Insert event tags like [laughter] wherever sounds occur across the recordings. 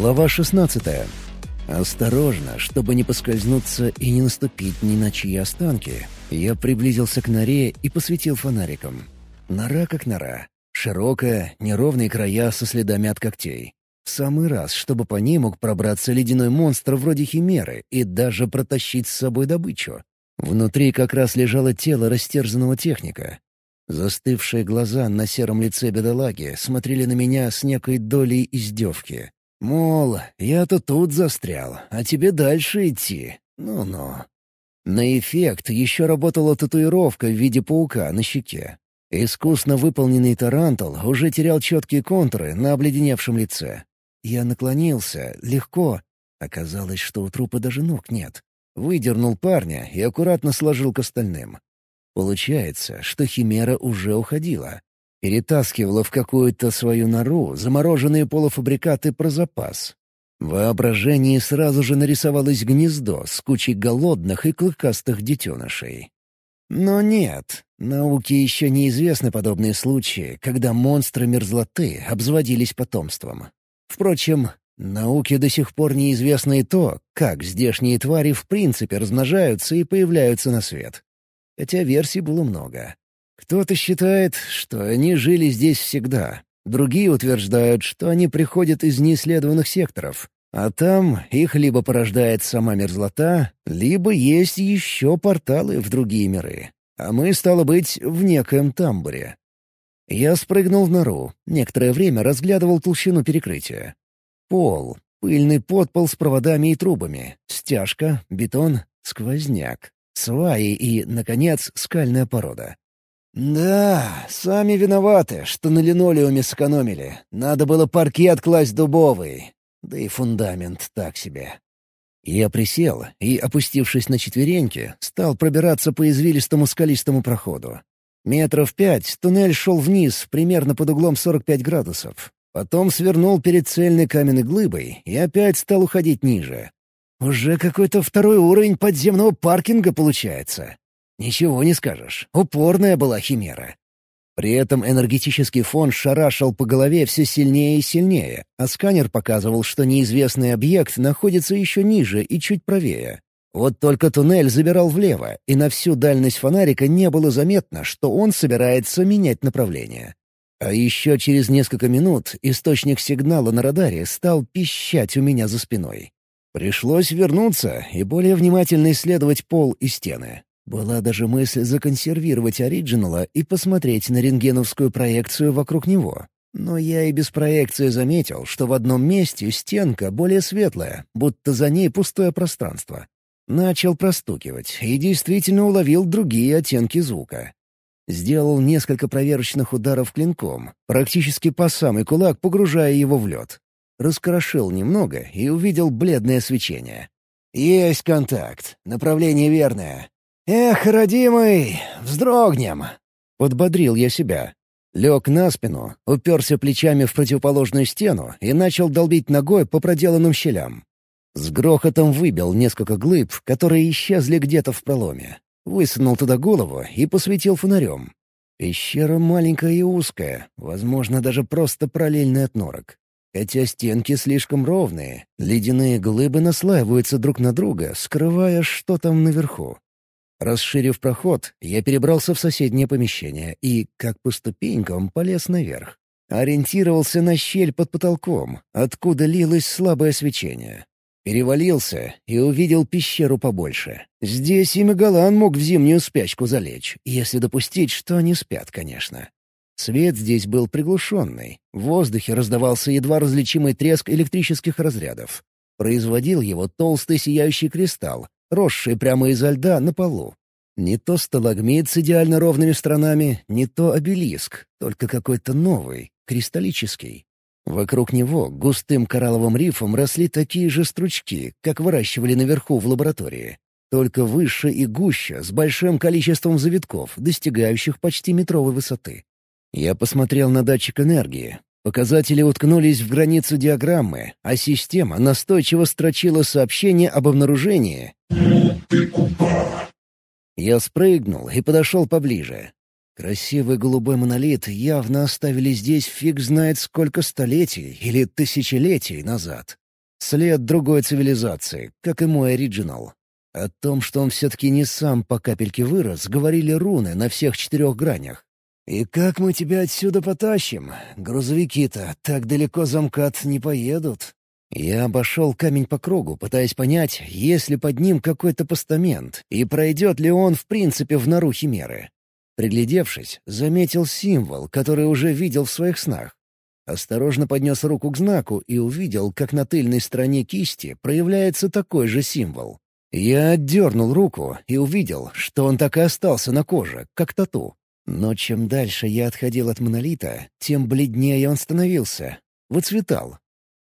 Глава 16. Осторожно, чтобы не поскользнуться и не наступить ни на чьи останки, я приблизился к норе и посветил фонариком. Нора как нора. Широкая, неровные края со следами от когтей. В самый раз, чтобы по ней мог пробраться ледяной монстр вроде химеры и даже протащить с собой добычу. Внутри как раз лежало тело растерзанного техника. Застывшие глаза на сером лице бедолаги смотрели на меня с некой долей издевки. Мол, я-то тут застрял, а тебе дальше идти. Ну-ну. На эффект еще работала татуировка в виде паука на щеке. Искусно выполненный тарантул уже терял четкие контуры на обледеневшем лице. Я наклонился, легко. Оказалось, что у трупа даже ног нет. Выдернул парня и аккуратно сложил к остальным. Получается, что Химера уже уходила перетаскивала в какую-то свою нору замороженные полуфабрикаты про запас. В воображении сразу же нарисовалось гнездо с кучей голодных и клыкастых детенышей. Но нет, науке еще неизвестны подобные случаи, когда монстры мерзлоты обзводились потомством. Впрочем, науке до сих пор неизвестно и то, как здешние твари в принципе размножаются и появляются на свет. Хотя версий было много. Кто-то считает, что они жили здесь всегда. Другие утверждают, что они приходят из неисследованных секторов. А там их либо порождает сама мерзлота, либо есть еще порталы в другие миры. А мы, стало быть, в некоем тамбуре. Я спрыгнул в нору, некоторое время разглядывал толщину перекрытия. Пол, пыльный подпол с проводами и трубами, стяжка, бетон, сквозняк, сваи и, наконец, скальная порода. «Да, сами виноваты, что на линолеуме сэкономили. Надо было паркет класть дубовый. Да и фундамент так себе». Я присел и, опустившись на четвереньки, стал пробираться по извилистому скалистому проходу. Метров пять туннель шел вниз, примерно под углом 45 градусов. Потом свернул перед цельной каменной глыбой и опять стал уходить ниже. Уже какой-то второй уровень подземного паркинга получается. Ничего не скажешь. Упорная была химера. При этом энергетический фон шарашил по голове все сильнее и сильнее, а сканер показывал, что неизвестный объект находится еще ниже и чуть правее. Вот только туннель забирал влево, и на всю дальность фонарика не было заметно, что он собирается менять направление. А еще через несколько минут источник сигнала на радаре стал пищать у меня за спиной. Пришлось вернуться и более внимательно исследовать пол и стены. Была даже мысль законсервировать оригинала и посмотреть на рентгеновскую проекцию вокруг него. Но я и без проекции заметил, что в одном месте стенка более светлая, будто за ней пустое пространство. Начал простукивать и действительно уловил другие оттенки звука. Сделал несколько проверочных ударов клинком, практически по самый кулак погружая его в лед. Раскрошил немного и увидел бледное свечение. «Есть контакт. Направление верное. «Эх, родимый, вздрогнем!» — подбодрил я себя. Лег на спину, уперся плечами в противоположную стену и начал долбить ногой по проделанным щелям. С грохотом выбил несколько глыб, которые исчезли где-то в проломе. Высунул туда голову и посветил фонарем. Пещера маленькая и узкая, возможно, даже просто параллельный от норок. Хотя стенки слишком ровные, ледяные глыбы наслаиваются друг на друга, скрывая, что там наверху. Расширив проход, я перебрался в соседнее помещение и, как по ступенькам, полез наверх. Ориентировался на щель под потолком, откуда лилось слабое свечение. Перевалился и увидел пещеру побольше. Здесь и Мегалан мог в зимнюю спячку залечь, если допустить, что они спят, конечно. Свет здесь был приглушенный. В воздухе раздавался едва различимый треск электрических разрядов. Производил его толстый сияющий кристалл, росший прямо изо льда на полу. Не то сталагмит с идеально ровными сторонами, не то обелиск, только какой-то новый, кристаллический. Вокруг него густым коралловым рифом росли такие же стручки, как выращивали наверху в лаборатории. Только выше и гуще, с большим количеством завитков, достигающих почти метровой высоты. Я посмотрел на датчик энергии. Показатели уткнулись в границу диаграммы, а система настойчиво строчила сообщение об обнаружении. Я спрыгнул и подошел поближе. Красивый голубой монолит явно оставили здесь фиг знает сколько столетий или тысячелетий назад. След другой цивилизации, как и мой оригинал. О том, что он все-таки не сам по капельке вырос, говорили руны на всех четырех гранях. «И как мы тебя отсюда потащим? Грузовики-то так далеко замкат не поедут». Я обошел камень по кругу, пытаясь понять, есть ли под ним какой-то постамент, и пройдет ли он в принципе в нору Химеры. Приглядевшись, заметил символ, который уже видел в своих снах. Осторожно поднес руку к знаку и увидел, как на тыльной стороне кисти проявляется такой же символ. Я отдернул руку и увидел, что он так и остался на коже, как тату. Но чем дальше я отходил от монолита, тем бледнее он становился. Выцветал.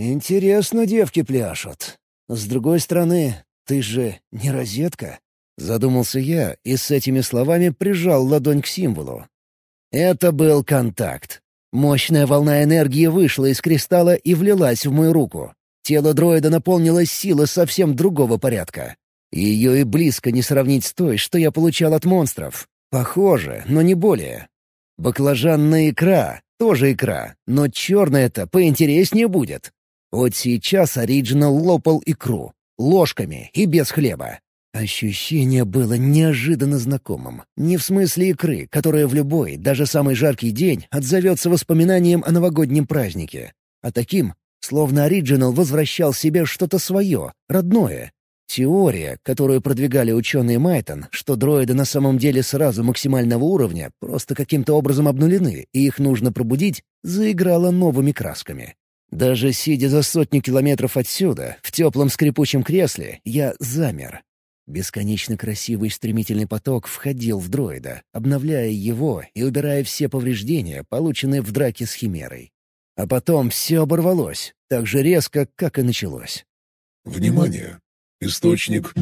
«Интересно девки пляшут. С другой стороны, ты же не розетка?» Задумался я и с этими словами прижал ладонь к символу. Это был контакт. Мощная волна энергии вышла из кристалла и влилась в мою руку. Тело дроида наполнилось силой совсем другого порядка. Ее и близко не сравнить с той, что я получал от монстров. Похоже, но не более. Баклажанная икра — тоже икра, но черная-то поинтереснее будет. Вот сейчас Ориджинал лопал икру. Ложками и без хлеба. Ощущение было неожиданно знакомым. Не в смысле икры, которая в любой, даже самый жаркий день отзовется воспоминанием о новогоднем празднике. А таким, словно Ориджинал возвращал себе что-то свое, родное, Теория, которую продвигали ученые Майтон, что дроиды на самом деле сразу максимального уровня, просто каким-то образом обнулены, и их нужно пробудить, заиграла новыми красками. Даже сидя за сотни километров отсюда, в теплом скрипучем кресле, я замер. Бесконечно красивый стремительный поток входил в дроида, обновляя его и убирая все повреждения, полученные в драке с Химерой. А потом все оборвалось, так же резко, как и началось. «Внимание! Источник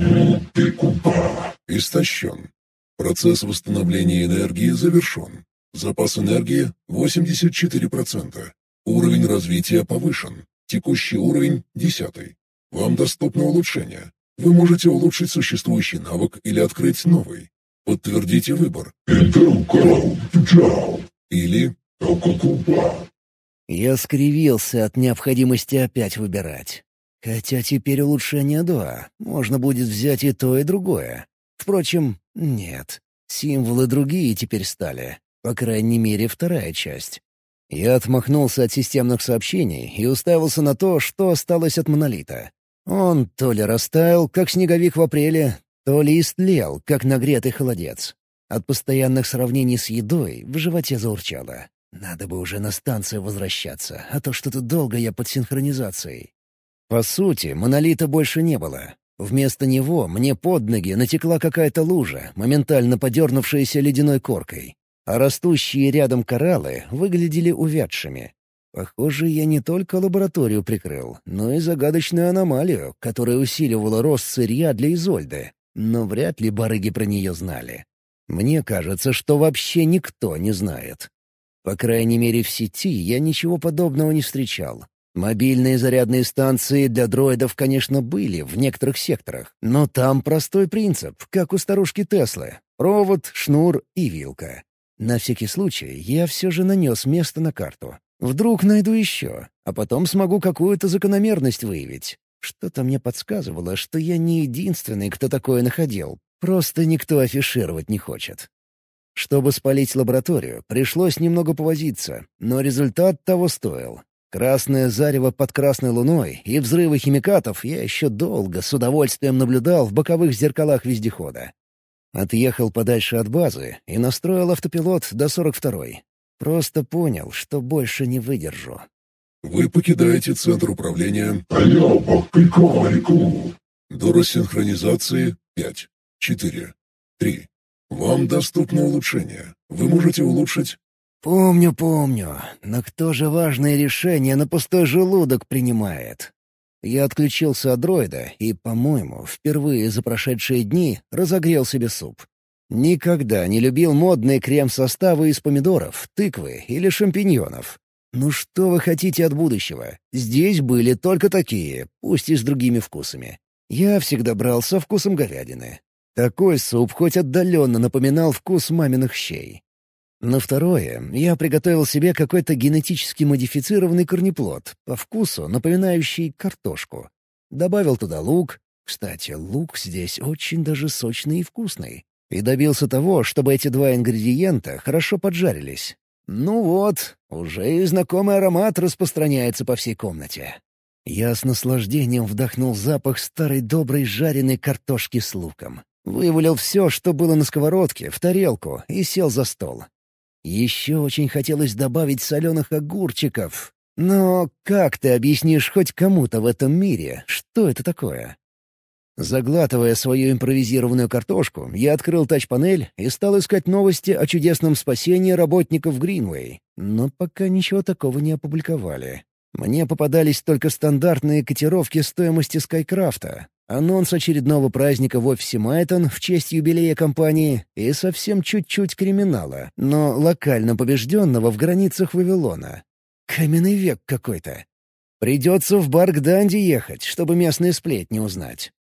истощен. Процесс восстановления энергии завершен. Запас энергии 84%. Уровень развития повышен. Текущий уровень 10. Вам доступно улучшение. Вы можете улучшить существующий навык или открыть новый. Подтвердите выбор. Или Я скривился от необходимости опять выбирать. Хотя теперь улучшение два. Можно будет взять и то, и другое. Впрочем, нет. Символы другие теперь стали. По крайней мере, вторая часть. Я отмахнулся от системных сообщений и уставился на то, что осталось от монолита. Он то ли растаял, как снеговик в апреле, то ли истлел, как нагретый холодец. От постоянных сравнений с едой в животе заурчало. Надо бы уже на станцию возвращаться, а то что-то долго я под синхронизацией. По сути, монолита больше не было. Вместо него мне под ноги натекла какая-то лужа, моментально подернувшаяся ледяной коркой. А растущие рядом кораллы выглядели увядшими. Похоже, я не только лабораторию прикрыл, но и загадочную аномалию, которая усиливала рост сырья для Изольды. Но вряд ли барыги про нее знали. Мне кажется, что вообще никто не знает. По крайней мере, в сети я ничего подобного не встречал. Мобильные зарядные станции для дроидов, конечно, были в некоторых секторах, но там простой принцип, как у старушки Теслы — провод, шнур и вилка. На всякий случай я все же нанес место на карту. Вдруг найду еще, а потом смогу какую-то закономерность выявить. Что-то мне подсказывало, что я не единственный, кто такое находил. Просто никто афишировать не хочет. Чтобы спалить лабораторию, пришлось немного повозиться, но результат того стоил. Красное зарево под красной луной и взрывы химикатов я еще долго с удовольствием наблюдал в боковых зеркалах вездехода. Отъехал подальше от базы и настроил автопилот до 42-й. Просто понял, что больше не выдержу. Вы покидаете центр управления. До рассинхронизации 5, 4, 3. Вам доступно улучшение. Вы можете улучшить «Помню, помню. Но кто же важные решения на пустой желудок принимает?» Я отключился от дроида и, по-моему, впервые за прошедшие дни разогрел себе суп. Никогда не любил модные крем-составы из помидоров, тыквы или шампиньонов. Ну что вы хотите от будущего? Здесь были только такие, пусть и с другими вкусами. Я всегда брал со вкусом говядины. Такой суп хоть отдаленно напоминал вкус маминых щей. На второе я приготовил себе какой-то генетически модифицированный корнеплод, по вкусу напоминающий картошку. добавил туда лук. Кстати, лук здесь очень даже сочный и вкусный. И добился того, чтобы эти два ингредиента хорошо поджарились. Ну вот, уже и знакомый аромат распространяется по всей комнате. Я с наслаждением вдохнул запах старой доброй жареной картошки с луком. Вывалил все, что было на сковородке, в тарелку и сел за стол. Еще очень хотелось добавить соленых огурчиков. Но как ты объяснишь хоть кому-то в этом мире, что это такое? Заглатывая свою импровизированную картошку, я открыл тач-панель и стал искать новости о чудесном спасении работников Гринвей, но пока ничего такого не опубликовали. Мне попадались только стандартные котировки стоимости Скайкрафта, анонс очередного праздника в офисе Майтон в честь юбилея компании и совсем чуть-чуть криминала, но локально побежденного в границах Вавилона. Каменный век какой-то. Придется в бар к Данди ехать, чтобы местные сплетни узнать.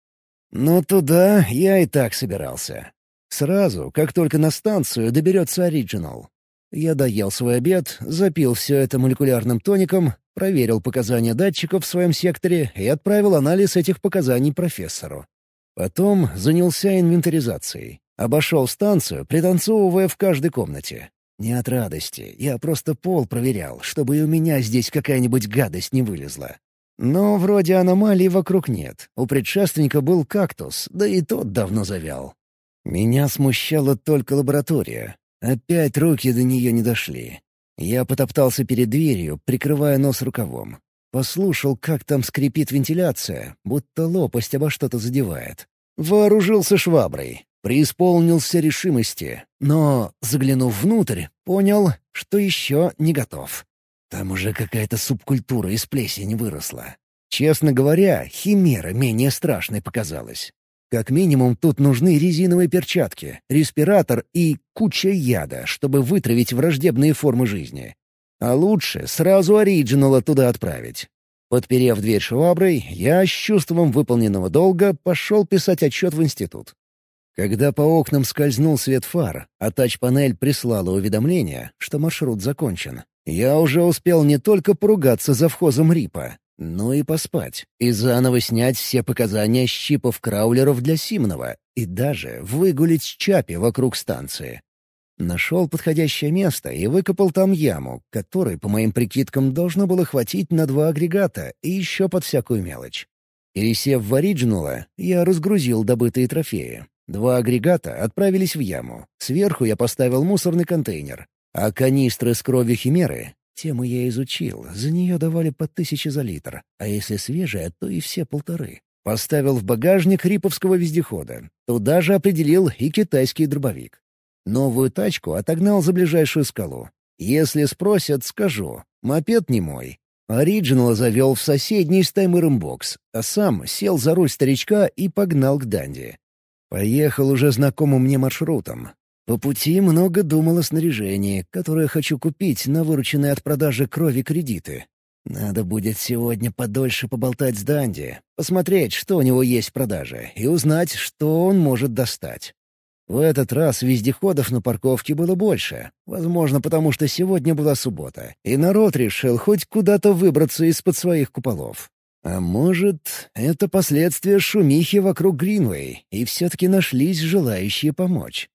Но туда я и так собирался. Сразу, как только на станцию доберется Ориджинал. Я доел свой обед, запил все это молекулярным тоником, проверил показания датчиков в своем секторе и отправил анализ этих показаний профессору. Потом занялся инвентаризацией. Обошел станцию, пританцовывая в каждой комнате. Не от радости, я просто пол проверял, чтобы и у меня здесь какая-нибудь гадость не вылезла. Но вроде аномалий вокруг нет. У предшественника был кактус, да и тот давно завял. Меня смущала только лаборатория. Опять руки до нее не дошли. Я потоптался перед дверью, прикрывая нос рукавом. Послушал, как там скрипит вентиляция, будто лопасть обо что-то задевает. Вооружился шваброй, преисполнился решимости, но, заглянув внутрь, понял, что еще не готов. Там уже какая-то субкультура из плесени выросла. Честно говоря, химера менее страшной показалась. Как минимум тут нужны резиновые перчатки, респиратор и куча яда, чтобы вытравить враждебные формы жизни. А лучше сразу оригинала туда отправить. Подперев дверь шваброй, я с чувством выполненного долга пошел писать отчет в институт. Когда по окнам скользнул свет фар, а тач-панель прислала уведомление, что маршрут закончен, я уже успел не только поругаться за вхозом Рипа, но и поспать, и заново снять все показания щипов краулеров для Симонова, и даже выгулить Чапи вокруг станции. Нашел подходящее место и выкопал там яму, которой, по моим прикидкам, должно было хватить на два агрегата и еще под всякую мелочь. Пересев в Ориджинала, я разгрузил добытые трофеи. Два агрегата отправились в яму. Сверху я поставил мусорный контейнер. А канистры с кровью химеры, тему я изучил, за нее давали по тысяче за литр, а если свежая, то и все полторы. Поставил в багажник риповского вездехода. Туда же определил и китайский дробовик. Новую тачку отогнал за ближайшую скалу. Если спросят, скажу. Мопед не мой. Ориджинала завел в соседний с таймером бокс, а сам сел за руль старичка и погнал к Данди. Поехал уже знакомым мне маршрутом. По пути много думал о снаряжении, которое хочу купить на вырученные от продажи крови кредиты. Надо будет сегодня подольше поболтать с Данди, посмотреть, что у него есть в продаже, и узнать, что он может достать. В этот раз вездеходов на парковке было больше, возможно, потому что сегодня была суббота, и народ решил хоть куда-то выбраться из-под своих куполов. А может, это последствия шумихи вокруг Гринвей, и все-таки нашлись желающие помочь.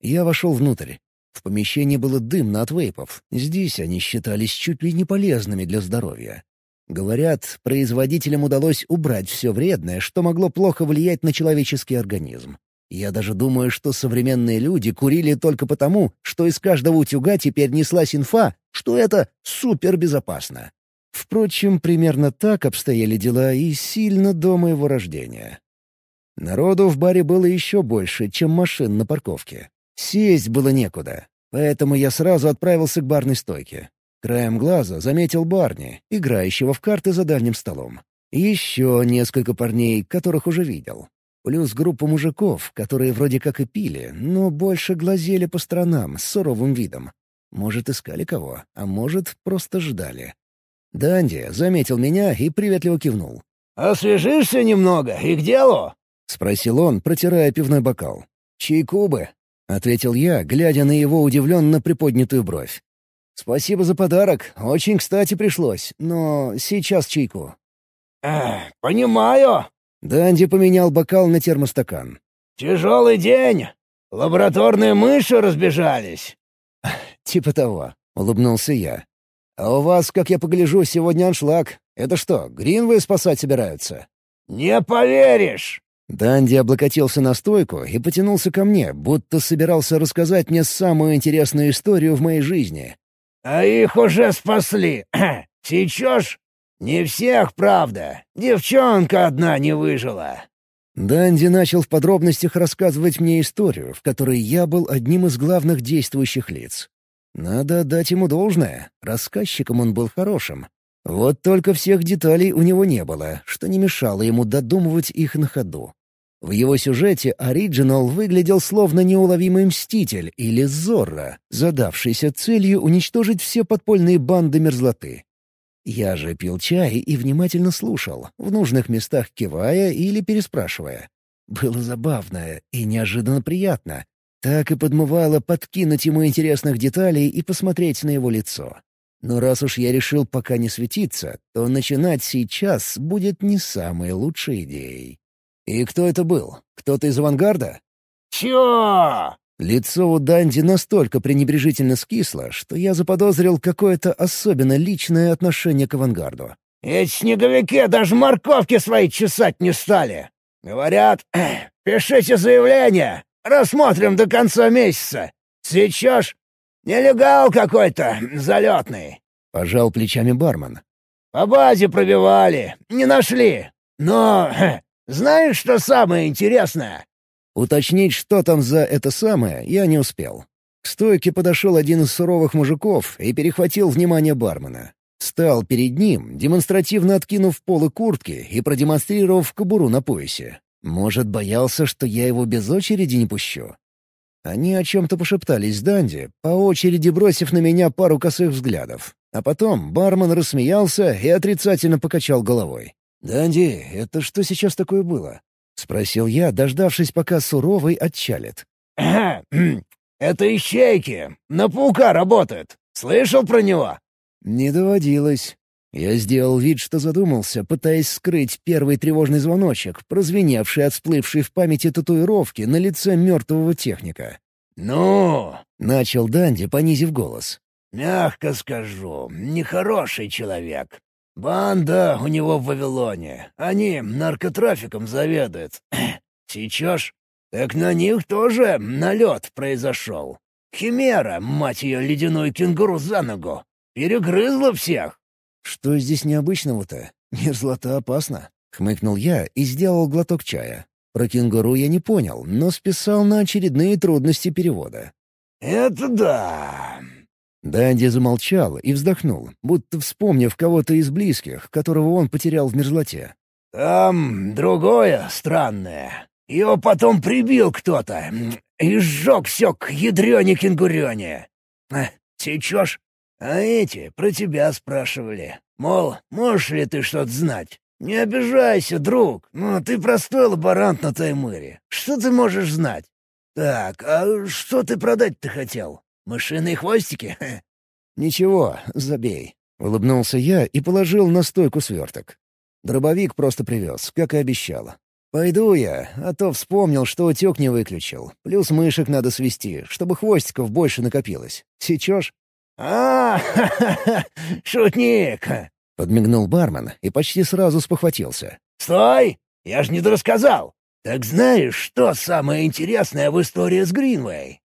Я вошел внутрь. В помещении было дымно от вейпов. Здесь они считались чуть ли не полезными для здоровья. Говорят, производителям удалось убрать все вредное, что могло плохо влиять на человеческий организм. Я даже думаю, что современные люди курили только потому, что из каждого утюга теперь неслась инфа, что это супербезопасно. Впрочем, примерно так обстояли дела и сильно до моего рождения. Народу в баре было еще больше, чем машин на парковке. Сесть было некуда, поэтому я сразу отправился к барной стойке. Краем глаза заметил Барни, играющего в карты за дальним столом. Еще несколько парней, которых уже видел. Плюс группа мужиков, которые вроде как и пили, но больше глазели по сторонам с суровым видом. Может, искали кого, а может, просто ждали. Данди заметил меня и приветливо кивнул. «Освежишься немного и к делу?» — спросил он, протирая пивной бокал. «Чайку бы», — ответил я, глядя на его удивленно приподнятую бровь. «Спасибо за подарок. Очень кстати пришлось, но сейчас чайку». Эх, понимаю». Данди поменял бокал на термостакан. «Тяжелый день. Лабораторные мыши разбежались». [laughs] «Типа того», — улыбнулся я. «А у вас, как я погляжу, сегодня аншлаг. Это что, Гринвей спасать собираются?» «Не поверишь!» Данди облокотился на стойку и потянулся ко мне, будто собирался рассказать мне самую интересную историю в моей жизни. «А их уже спасли. [clears throat] Сечешь? Не всех, правда. Девчонка одна не выжила». Данди начал в подробностях рассказывать мне историю, в которой я был одним из главных действующих лиц. Надо отдать ему должное, рассказчиком он был хорошим. Вот только всех деталей у него не было, что не мешало ему додумывать их на ходу. В его сюжете Ориджинал выглядел словно неуловимый мститель или Зорро, задавшийся целью уничтожить все подпольные банды мерзлоты. Я же пил чай и внимательно слушал, в нужных местах кивая или переспрашивая. Было забавно и неожиданно приятно. Так и подмывало подкинуть ему интересных деталей и посмотреть на его лицо. Но раз уж я решил пока не светиться, то начинать сейчас будет не самой лучшей идеей. «И кто это был? Кто-то из авангарда?» «Чё?» Лицо у Данди настолько пренебрежительно скисло, что я заподозрил какое-то особенно личное отношение к авангарду. «Эти снеговики даже морковки свои чесать не стали. Говорят, пишите заявление, рассмотрим до конца месяца. Сечешь? Нелегал какой-то, залетный». Пожал плечами бармен. «По базе пробивали, не нашли. Но знаешь, что самое интересное?» Уточнить, что там за это самое, я не успел. К стойке подошел один из суровых мужиков и перехватил внимание бармена. Стал перед ним, демонстративно откинув полы куртки и продемонстрировав кобуру на поясе. Может, боялся, что я его без очереди не пущу? Они о чем-то пошептались с Данди, по очереди бросив на меня пару косых взглядов. А потом бармен рассмеялся и отрицательно покачал головой. «Данди, это что сейчас такое было?» — спросил я, дождавшись, пока суровый отчалит. [clears throat] «Это ищейки. На паука работают. Слышал про него?» «Не доводилось». Я сделал вид, что задумался, пытаясь скрыть первый тревожный звоночек, прозвеневший от всплывшей в памяти татуировки на лице мертвого техника. «Ну?» — начал Данди, понизив голос. «Мягко скажу, нехороший человек. Банда у него в Вавилоне. Они наркотрафиком заведуют. [clears throat] Сечешь? Так на них тоже налет произошел. Химера, мать ее, ледяную кенгуру за ногу. Перегрызла всех. «Что здесь необычного-то? Мерзлота опасна», — хмыкнул я и сделал глоток чая. Про кенгуру я не понял, но списал на очередные трудности перевода. «Это да. Данди замолчал и вздохнул, будто вспомнив кого-то из близких, которого он потерял в мерзлоте. «Там другое странное. Его потом прибил кто-то и сжег все к ядрёне-кенгурёне. Сечешь? А эти про тебя спрашивали. Мол, можешь ли ты что-то знать? Не обижайся, друг, но ты простой лаборант на Таймыре. Что ты можешь знать? Так, а что ты продать-то хотел? Мышиные хвостики? [laughs] «Ничего, забей», — улыбнулся я и положил на стойку сверток. Дробовик просто привез, как и обещал. «Пойду я, а то вспомнил, что утек не выключил. Плюс мышек надо свести, чтобы хвостиков больше накопилось. Сечешь?» а [laughs] шутник!» — подмигнул бармен и почти сразу спохватился. «Стой! Я ж не дорассказал! Так знаешь, что самое интересное в истории с Гринвей?»